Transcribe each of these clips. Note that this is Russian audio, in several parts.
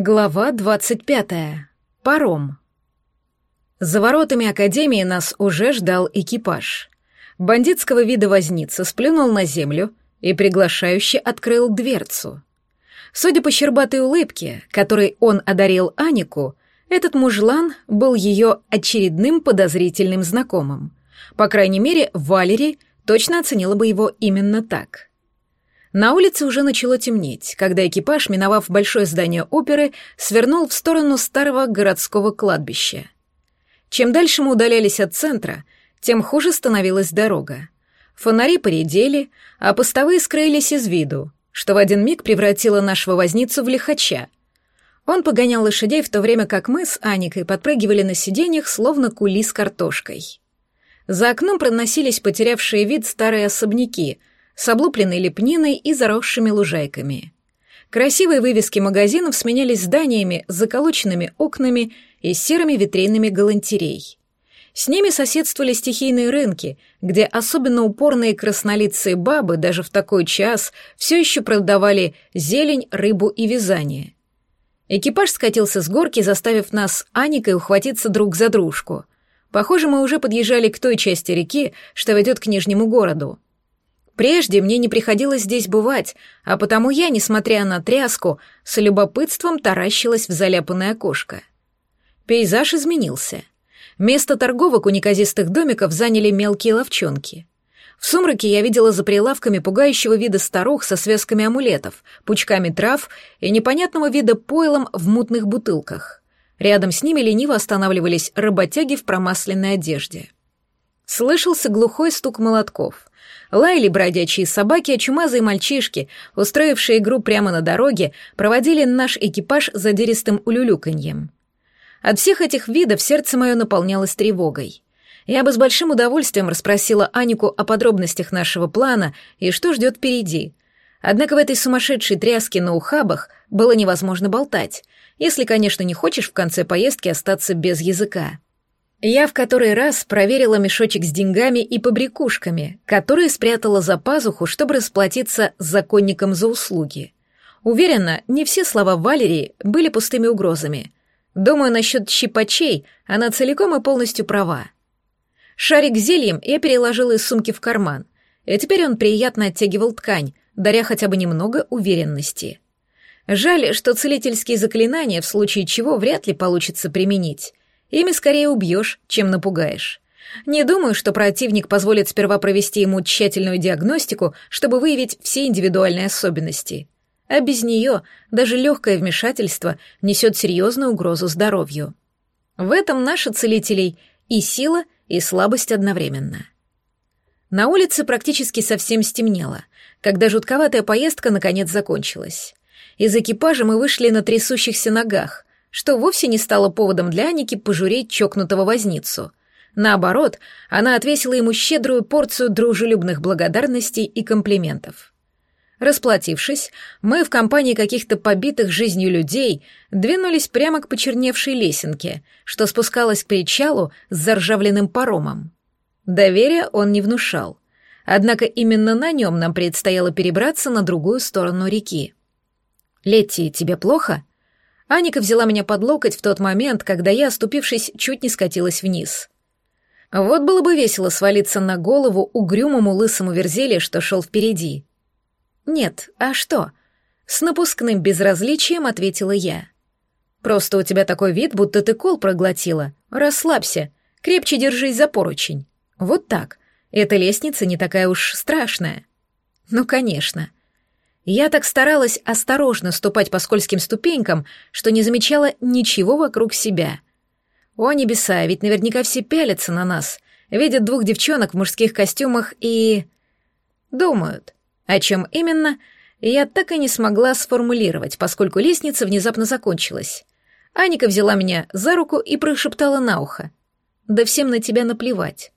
Глава двадцать пятая. Паром. За воротами Академии нас уже ждал экипаж. Бандитского вида возница сплюнул на землю и приглашающе открыл дверцу. Судя по щербатой улыбке, которой он одарил Анику, этот мужлан был ее очередным подозрительным знакомым. По крайней мере, Валери точно оценила бы его именно так — на улице уже начало темнеть, когда экипаж, миновав большое здание оперы, свернул в сторону старого городского кладбища. Чем дальше мы удалялись от центра, тем хуже становилась дорога. Фонари поредели, а постовые скрылись из виду, что в один миг превратило нашего возницу в лихача. Он погонял лошадей в то время, как мы с Аникой подпрыгивали на сиденьях, словно кули с картошкой. За окном проносились потерявшие вид старые особняки — с облупленной лепниной и заросшими лужайками. Красивые вывески магазинов сменялись зданиями с заколоченными окнами и серыми витринами галантерей. С ними соседствовали стихийные рынки, где особенно упорные краснолицые бабы даже в такой час все еще продавали зелень, рыбу и вязание. Экипаж скатился с горки, заставив нас Аникой ухватиться друг за дружку. Похоже, мы уже подъезжали к той части реки, что ведет к Нижнему городу. Прежде мне не приходилось здесь бывать, а потому я, несмотря на тряску, с любопытством таращилась в заляпанное окошко. Пейзаж изменился. Место торговок у неказистых домиков заняли мелкие ловчонки. В сумраке я видела за прилавками пугающего вида старух со связками амулетов, пучками трав и непонятного вида пойлом в мутных бутылках. Рядом с ними лениво останавливались работяги в промасленной одежде. Слышался глухой стук молотков. Лаяли бродячие собаки, а чумазые мальчишки, устроившие игру прямо на дороге, проводили наш экипаж задиристым улюлюканьем. От всех этих видов сердце мое наполнялось тревогой. Я бы с большим удовольствием расспросила Анику о подробностях нашего плана и что ждет впереди. Однако в этой сумасшедшей тряске на ухабах было невозможно болтать, если, конечно, не хочешь в конце поездки остаться без языка. Я в который раз проверила мешочек с деньгами и побрякушками, которые спрятала за пазуху, чтобы расплатиться с законником за услуги. Уверена, не все слова Валерии были пустыми угрозами. Думаю, насчет щипачей она целиком и полностью права. Шарик зельем я переложила из сумки в карман, и теперь он приятно оттягивал ткань, даря хотя бы немного уверенности. Жаль, что целительские заклинания в случае чего вряд ли получится применить. Ими скорее убьешь, чем напугаешь. Не думаю, что противник позволит сперва провести ему тщательную диагностику, чтобы выявить все индивидуальные особенности. А без нее даже легкое вмешательство несет серьезную угрозу здоровью. В этом наши целителей и сила, и слабость одновременно. На улице практически совсем стемнело, когда жутковатая поездка наконец закончилась. Из экипажа мы вышли на трясущихся ногах, что вовсе не стало поводом для Аники пожурить чокнутого возницу. Наоборот, она отвесила ему щедрую порцию дружелюбных благодарностей и комплиментов. Расплатившись, мы в компании каких-то побитых жизнью людей двинулись прямо к почерневшей лесенке, что спускалась к причалу с заржавленным паромом. Доверия он не внушал. Однако именно на нем нам предстояло перебраться на другую сторону реки. «Летти, тебе плохо?» Аника взяла меня под локоть в тот момент, когда я, оступившись, чуть не скатилась вниз. Вот было бы весело свалиться на голову угрюмому лысому верзеле, что шел впереди. «Нет, а что?» С напускным безразличием ответила я. «Просто у тебя такой вид, будто ты кол проглотила. Расслабься, крепче держись за поручень. Вот так. Эта лестница не такая уж страшная». «Ну, конечно». Я так старалась осторожно ступать по скользким ступенькам, что не замечала ничего вокруг себя. О небеса, ведь наверняка все пялятся на нас, видят двух девчонок в мужских костюмах и... Думают. О чем именно, я так и не смогла сформулировать, поскольку лестница внезапно закончилась. Аника взяла меня за руку и прошептала на ухо. «Да всем на тебя наплевать».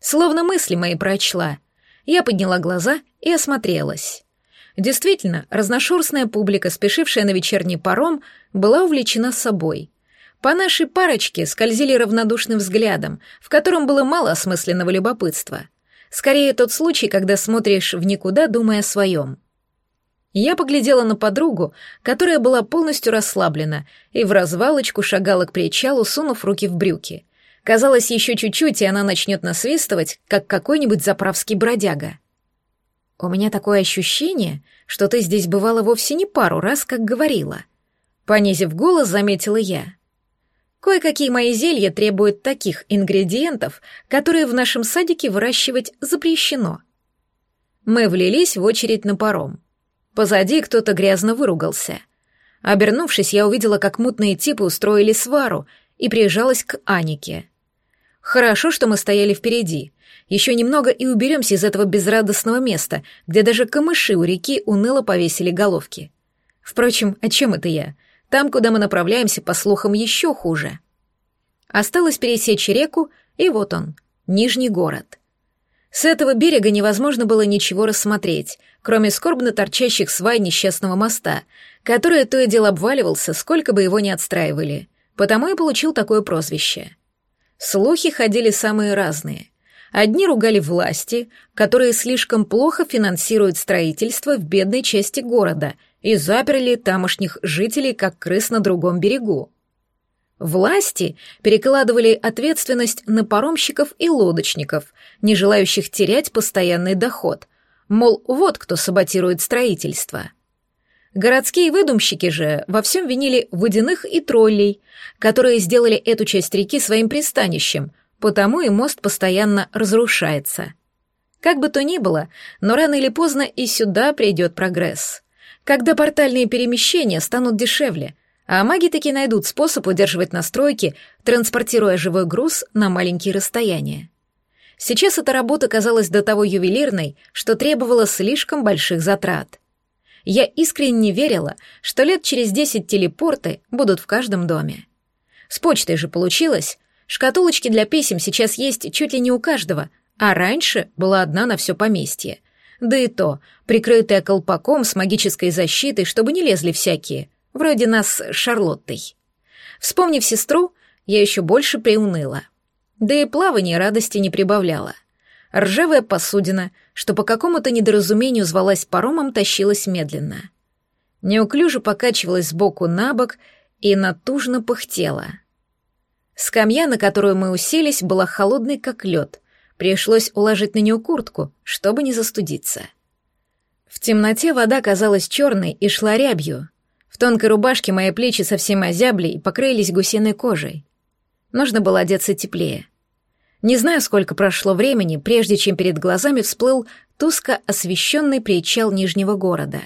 Словно мысли мои прочла. Я подняла глаза и осмотрелась. Действительно, разношерстная публика, спешившая на вечерний паром, была увлечена собой. По нашей парочке скользили равнодушным взглядом, в котором было мало осмысленного любопытства. Скорее тот случай, когда смотришь в никуда, думая о своем. Я поглядела на подругу, которая была полностью расслаблена и в развалочку шагала к причалу, сунув руки в брюки. Казалось, еще чуть-чуть, и она начнет насвистывать, как какой-нибудь заправский бродяга. «У меня такое ощущение, что ты здесь бывала вовсе не пару раз, как говорила». Понизив голос, заметила я. Кое-какие мои зелья требуют таких ингредиентов, которые в нашем садике выращивать запрещено. Мы влились в очередь на паром. Позади кто-то грязно выругался. Обернувшись, я увидела, как мутные типы устроили свару и прижалась к Анике. Хорошо, что мы стояли впереди. Еще немного и уберемся из этого безрадостного места, где даже камыши у реки уныло повесили головки. Впрочем, о чем это я? Там, куда мы направляемся, по слухам, еще хуже. Осталось пересечь реку, и вот он, Нижний город. С этого берега невозможно было ничего рассмотреть, кроме скорбно торчащих свай несчастного моста, который то и дело обваливался, сколько бы его ни отстраивали. Потому и получил такое прозвище. Слухи ходили самые разные. Одни ругали власти, которые слишком плохо финансируют строительство в бедной части города и заперли тамошних жителей как крыс на другом берегу. Власти перекладывали ответственность на паромщиков и лодочников, не желающих терять постоянный доход. Мол, вот кто саботирует строительство. Городские выдумщики же во всем винили водяных и троллей, которые сделали эту часть реки своим пристанищем, потому и мост постоянно разрушается. Как бы то ни было, но рано или поздно и сюда придет прогресс. Когда портальные перемещения станут дешевле, а маги таки найдут способ удерживать настройки, транспортируя живой груз на маленькие расстояния. Сейчас эта работа казалась до того ювелирной, что требовала слишком больших затрат. Я искренне верила, что лет через десять телепорты будут в каждом доме. С почтой же получилось. Шкатулочки для писем сейчас есть чуть ли не у каждого, а раньше была одна на все поместье. Да и то, прикрытая колпаком с магической защитой, чтобы не лезли всякие — вроде нас с Шарлоттой. Вспомнив сестру, я еще больше приуныла. Да и плавание радости не прибавляло. Ржавая посудина, что по какому-то недоразумению звалась паромом, тащилась медленно. Неуклюже покачивалась сбоку на бок и натужно пыхтела. Скамья, на которую мы уселись, была холодной, как лед. Пришлось уложить на нее куртку, чтобы не застудиться. В темноте вода казалась черной и шла рябью, в тонкой рубашке мои плечи совсем озябли и покрылись гусиной кожей. Нужно было одеться теплее. Не знаю, сколько прошло времени, прежде чем перед глазами всплыл туско освещенный причал Нижнего города.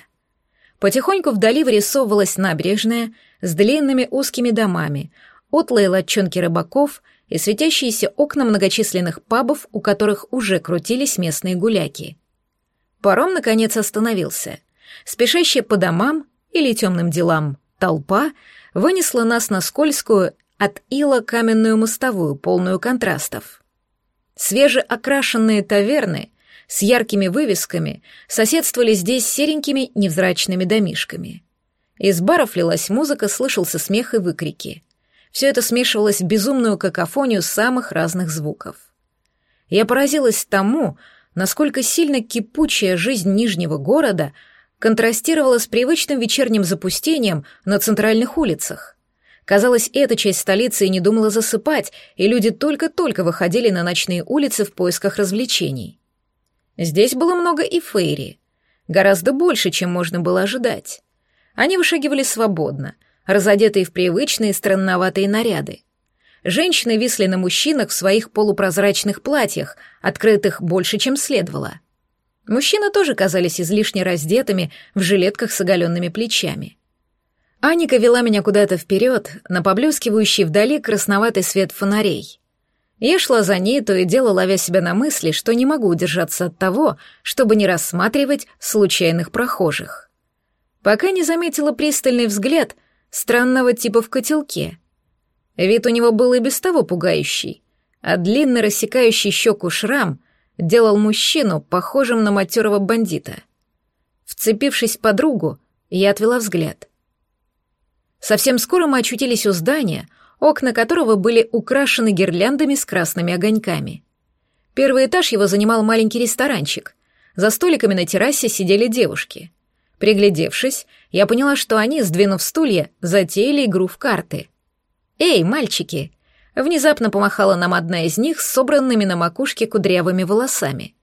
Потихоньку вдали вырисовывалась набережная с длинными узкими домами, утлые лодчонки рыбаков и светящиеся окна многочисленных пабов, у которых уже крутились местные гуляки. Паром, наконец, остановился. Спешащие по домам, или темным делам толпа вынесла нас на скользкую от ила каменную мостовую, полную контрастов. Свежеокрашенные таверны с яркими вывесками соседствовали здесь серенькими невзрачными домишками. Из баров лилась музыка, слышался смех и выкрики. Все это смешивалось в безумную какофонию самых разных звуков. Я поразилась тому, насколько сильно кипучая жизнь Нижнего города — контрастировала с привычным вечерним запустением на центральных улицах. Казалось, эта часть столицы не думала засыпать, и люди только-только выходили на ночные улицы в поисках развлечений. Здесь было много и фейри, гораздо больше, чем можно было ожидать. Они вышагивали свободно, разодетые в привычные странноватые наряды. Женщины висли на мужчинах в своих полупрозрачных платьях, открытых больше, чем следовало — Мужчины тоже казались излишне раздетыми в жилетках с оголенными плечами. Аника вела меня куда-то вперед, на поблескивающий вдали красноватый свет фонарей. Я шла за ней, то и дело ловя себя на мысли, что не могу удержаться от того, чтобы не рассматривать случайных прохожих. Пока не заметила пристальный взгляд странного типа в котелке. Вид у него был и без того пугающий, а длинный рассекающий щеку шрам — делал мужчину похожим на матерого бандита. Вцепившись в подругу, я отвела взгляд. Совсем скоро мы очутились у здания, окна которого были украшены гирляндами с красными огоньками. Первый этаж его занимал маленький ресторанчик. За столиками на террасе сидели девушки. Приглядевшись, я поняла, что они, сдвинув стулья, затеяли игру в карты. «Эй, мальчики!» Внезапно помахала нам одна из них с собранными на макушке кудрявыми волосами.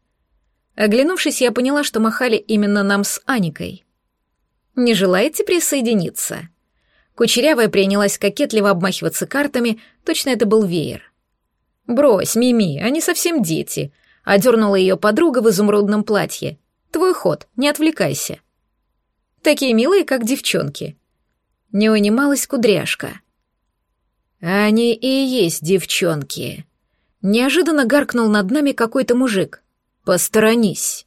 Оглянувшись, я поняла, что махали именно нам с Аникой. «Не желаете присоединиться?» Кучерявая принялась кокетливо обмахиваться картами, точно это был веер. «Брось, Мими, они совсем дети», — одернула ее подруга в изумрудном платье. «Твой ход, не отвлекайся». «Такие милые, как девчонки». Не унималась кудряшка. «Они и есть девчонки». Неожиданно гаркнул над нами какой-то мужик. «Посторонись».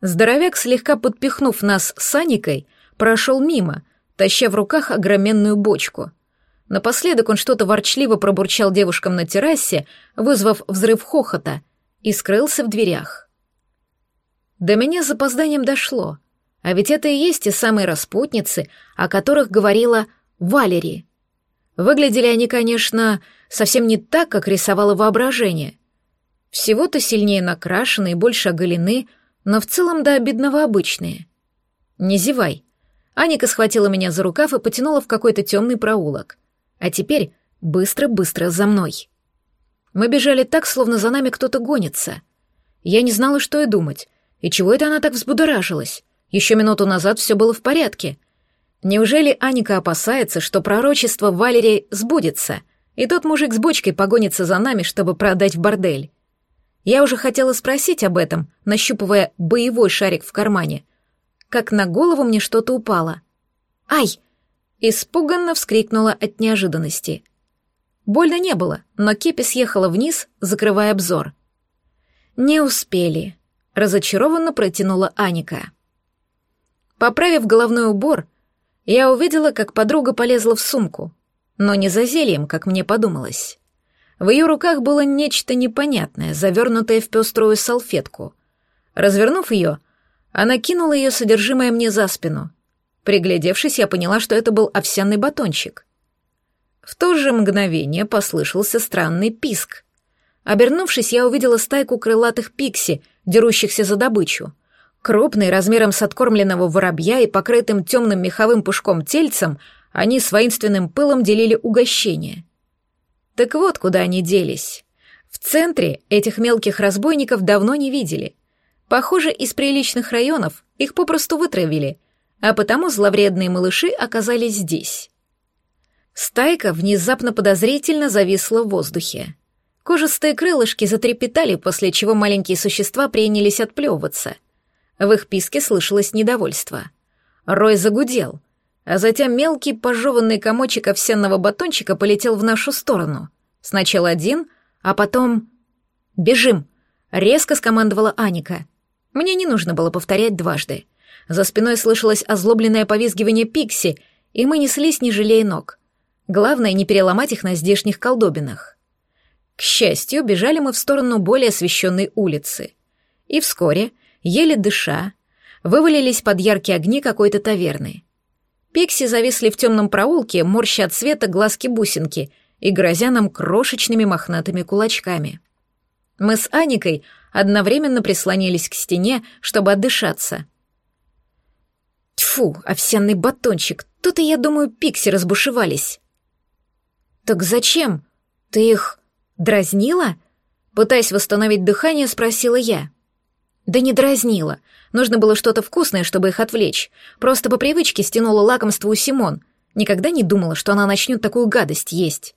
Здоровяк, слегка подпихнув нас с Аникой, прошел мимо — таща в руках огроменную бочку. Напоследок он что-то ворчливо пробурчал девушкам на террасе, вызвав взрыв хохота, и скрылся в дверях. До меня с запозданием дошло, а ведь это и есть те самые распутницы, о которых говорила Валери. Выглядели они, конечно, совсем не так, как рисовало воображение. Всего-то сильнее накрашены и больше оголены, но в целом до обидного обычные. Не зевай, Аника схватила меня за рукав и потянула в какой-то темный проулок. А теперь быстро-быстро за мной. Мы бежали так, словно за нами кто-то гонится. Я не знала, что и думать. И чего это она так взбудоражилась? Еще минуту назад все было в порядке. Неужели Аника опасается, что пророчество Валерии сбудется, и тот мужик с бочкой погонится за нами, чтобы продать в бордель? Я уже хотела спросить об этом, нащупывая боевой шарик в кармане — как на голову мне что-то упало. «Ай!» — испуганно вскрикнула от неожиданности. Больно не было, но кепи съехала вниз, закрывая обзор. «Не успели», — разочарованно протянула Аника. Поправив головной убор, я увидела, как подруга полезла в сумку, но не за зельем, как мне подумалось. В ее руках было нечто непонятное, завернутое в пеструю салфетку. Развернув ее, она кинула ее содержимое мне за спину. Приглядевшись, я поняла, что это был овсяный батончик. В то же мгновение послышался странный писк. Обернувшись, я увидела стайку крылатых пикси, дерущихся за добычу. Крупный, размером с откормленного воробья и покрытым темным меховым пушком тельцем, они с воинственным пылом делили угощение. Так вот, куда они делись. В центре этих мелких разбойников давно не видели — Похоже, из приличных районов их попросту вытравили, а потому зловредные малыши оказались здесь. Стайка внезапно подозрительно зависла в воздухе. Кожистые крылышки затрепетали, после чего маленькие существа принялись отплевываться. В их писке слышалось недовольство. Рой загудел, а затем мелкий пожеванный комочек овсяного батончика полетел в нашу сторону. Сначала один, а потом... «Бежим!» — резко скомандовала Аника. Мне не нужно было повторять дважды. За спиной слышалось озлобленное повизгивание Пикси, и мы неслись, не жалея ног. Главное, не переломать их на здешних колдобинах. К счастью, бежали мы в сторону более освещенной улицы. И вскоре, еле дыша, вывалились под яркие огни какой-то таверны. Пикси зависли в темном проулке, морща от света глазки-бусинки и грозя нам крошечными мохнатыми кулачками. Мы с Аникой одновременно прислонились к стене, чтобы отдышаться. Тьфу, овсяный батончик, тут и, я думаю, пикси разбушевались. «Так зачем? Ты их дразнила?» Пытаясь восстановить дыхание, спросила я. «Да не дразнила. Нужно было что-то вкусное, чтобы их отвлечь. Просто по привычке стянула лакомство у Симон. Никогда не думала, что она начнет такую гадость есть».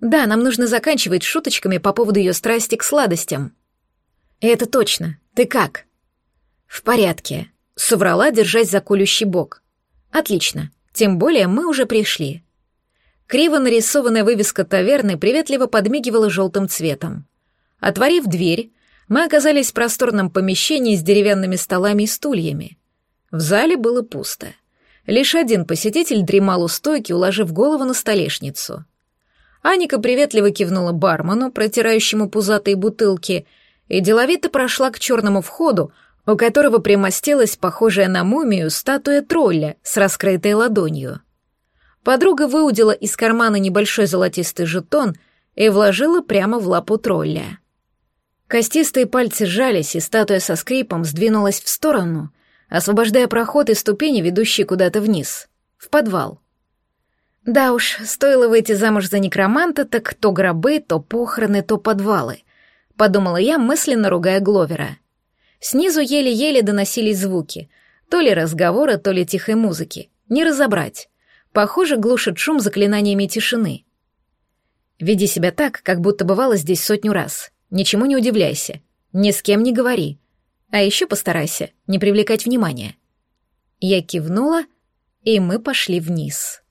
«Да, нам нужно заканчивать шуточками по поводу ее страсти к сладостям». «Это точно. Ты как?» «В порядке», — соврала, держась за колющий бок. «Отлично. Тем более мы уже пришли». Криво нарисованная вывеска таверны приветливо подмигивала желтым цветом. Отворив дверь, мы оказались в просторном помещении с деревянными столами и стульями. В зале было пусто. Лишь один посетитель дремал у стойки, уложив голову на столешницу. Аника приветливо кивнула бармену, протирающему пузатые бутылки, и деловито прошла к черному входу, у которого примостилась похожая на мумию статуя тролля с раскрытой ладонью. Подруга выудила из кармана небольшой золотистый жетон и вложила прямо в лапу тролля. Костистые пальцы сжались, и статуя со скрипом сдвинулась в сторону, освобождая проход и ступени, ведущие куда-то вниз, в подвал. Да уж, стоило выйти замуж за некроманта, так то гробы, то похороны, то подвалы. Подумала я, мысленно ругая Гловера. Снизу еле-еле доносились звуки. То ли разговора, то ли тихой музыки. Не разобрать. Похоже, глушит шум заклинаниями тишины. Веди себя так, как будто бывало здесь сотню раз. Ничему не удивляйся. Ни с кем не говори. А еще постарайся не привлекать внимания. Я кивнула, и мы пошли вниз.